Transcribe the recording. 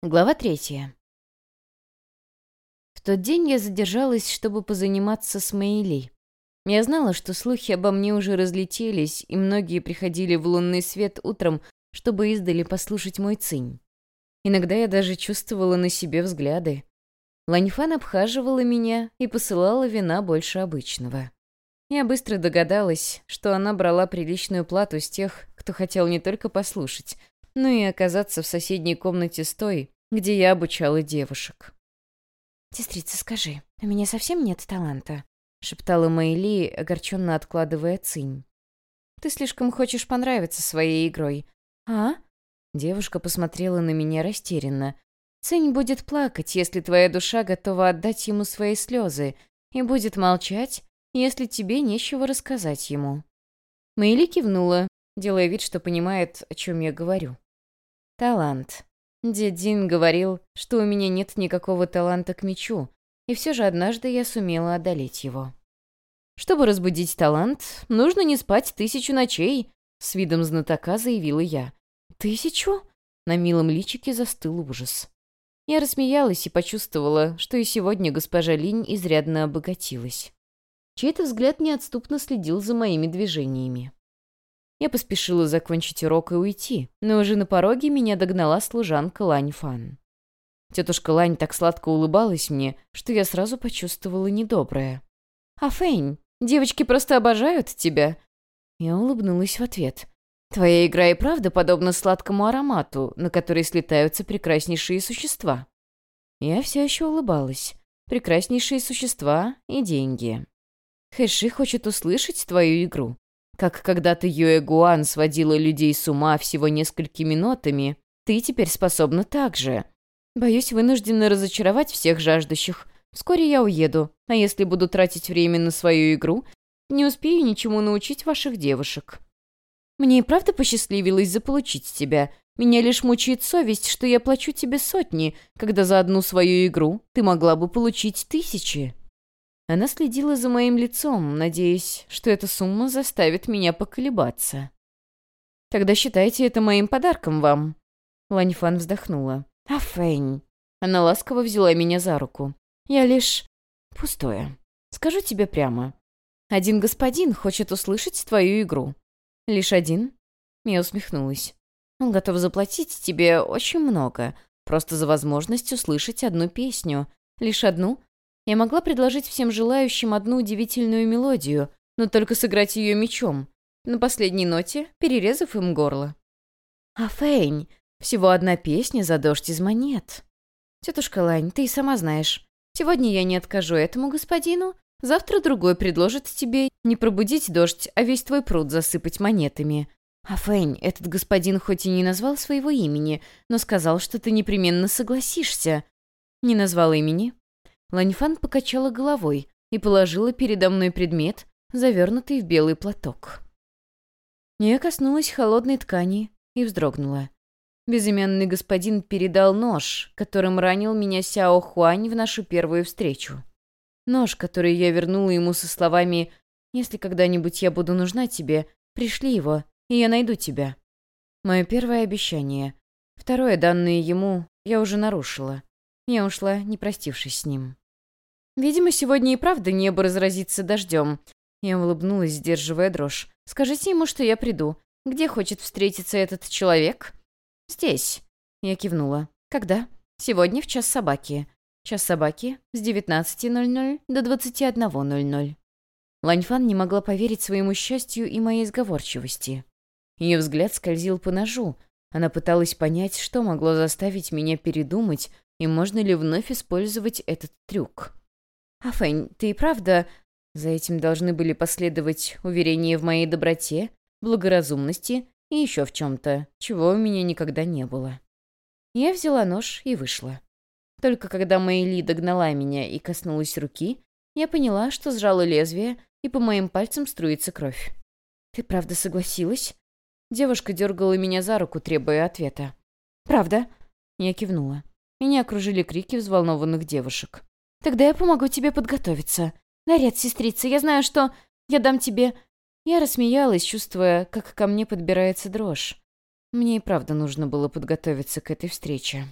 Глава третья. В тот день я задержалась, чтобы позаниматься с Мэйли. Я знала, что слухи обо мне уже разлетелись, и многие приходили в лунный свет утром, чтобы издали послушать мой цинь. Иногда я даже чувствовала на себе взгляды. Ланьфан обхаживала меня и посылала вина больше обычного. Я быстро догадалась, что она брала приличную плату с тех, кто хотел не только послушать, ну и оказаться в соседней комнате с той, где я обучала девушек. «Сестрица, скажи, у меня совсем нет таланта?» — шептала Мэйли, огорченно откладывая цинь. «Ты слишком хочешь понравиться своей игрой». «А?» Девушка посмотрела на меня растерянно. «Цинь будет плакать, если твоя душа готова отдать ему свои слезы, и будет молчать, если тебе нечего рассказать ему». Мэйли кивнула, делая вид, что понимает, о чем я говорю. Талант. Дед Дин говорил, что у меня нет никакого таланта к мечу, и все же однажды я сумела одолеть его. Чтобы разбудить талант, нужно не спать тысячу ночей, с видом знатока заявила я. Тысячу? На милом личике застыл ужас. Я рассмеялась и почувствовала, что и сегодня госпожа Линь изрядно обогатилась. Чей-то взгляд неотступно следил за моими движениями. Я поспешила закончить урок и уйти, но уже на пороге меня догнала служанка Лань Фан. Тетушка Лань так сладко улыбалась мне, что я сразу почувствовала недоброе. «А Фэнь, девочки просто обожают тебя!» Я улыбнулась в ответ. «Твоя игра и правда подобна сладкому аромату, на который слетаются прекраснейшие существа». Я все еще улыбалась. Прекраснейшие существа и деньги. Хэши хочет услышать твою игру. Как когда-то Юэ Гуан сводила людей с ума всего несколькими нотами, ты теперь способна так же. Боюсь, вынуждена разочаровать всех жаждущих. Вскоре я уеду, а если буду тратить время на свою игру, не успею ничему научить ваших девушек. Мне и правда посчастливилось заполучить тебя. Меня лишь мучает совесть, что я плачу тебе сотни, когда за одну свою игру ты могла бы получить тысячи. Она следила за моим лицом, надеясь, что эта сумма заставит меня поколебаться. «Тогда считайте это моим подарком вам». Ланьфан вздохнула. «А Фэнь?» Она ласково взяла меня за руку. «Я лишь... пустое. Скажу тебе прямо. Один господин хочет услышать твою игру». «Лишь один?» Я усмехнулась. «Он готов заплатить тебе очень много, просто за возможность услышать одну песню. Лишь одну, я могла предложить всем желающим одну удивительную мелодию, но только сыграть ее мечом, на последней ноте, перерезав им горло. «А Фейнь, всего одна песня за дождь из монет». «Тетушка Лань, ты и сама знаешь. Сегодня я не откажу этому господину, завтра другой предложит тебе не пробудить дождь, а весь твой пруд засыпать монетами. А Фэнь, этот господин хоть и не назвал своего имени, но сказал, что ты непременно согласишься. Не назвал имени? Ланьфан покачала головой и положила передо мной предмет, завернутый в белый платок. Я коснулась холодной ткани и вздрогнула. Безымянный господин передал нож, которым ранил меня Сяо Хуань в нашу первую встречу. Нож, который я вернула ему со словами «Если когда-нибудь я буду нужна тебе, пришли его, и я найду тебя». Мое первое обещание. Второе, данное ему, я уже нарушила. Я ушла, не простившись с ним. Видимо, сегодня и правда небо разразится дождем. Я улыбнулась, сдерживая дрожь. «Скажите ему, что я приду. Где хочет встретиться этот человек?» «Здесь». Я кивнула. «Когда?» «Сегодня в час собаки». Час собаки с 19.00 до 21.00. Ланьфан не могла поверить своему счастью и моей сговорчивости. Ее взгляд скользил по ножу. Она пыталась понять, что могло заставить меня передумать, и можно ли вновь использовать этот трюк. «А, Фэнь, ты и правда...» За этим должны были последовать уверения в моей доброте, благоразумности и еще в чем-то, чего у меня никогда не было. Я взяла нож и вышла. Только когда Мэйли догнала меня и коснулась руки, я поняла, что сжала лезвие, и по моим пальцам струится кровь. «Ты правда согласилась?» Девушка дергала меня за руку, требуя ответа. «Правда?» Я кивнула. Меня окружили крики взволнованных девушек. Тогда я помогу тебе подготовиться. Наряд, сестрица, я знаю, что... Я дам тебе...» Я рассмеялась, чувствуя, как ко мне подбирается дрожь. Мне и правда нужно было подготовиться к этой встрече.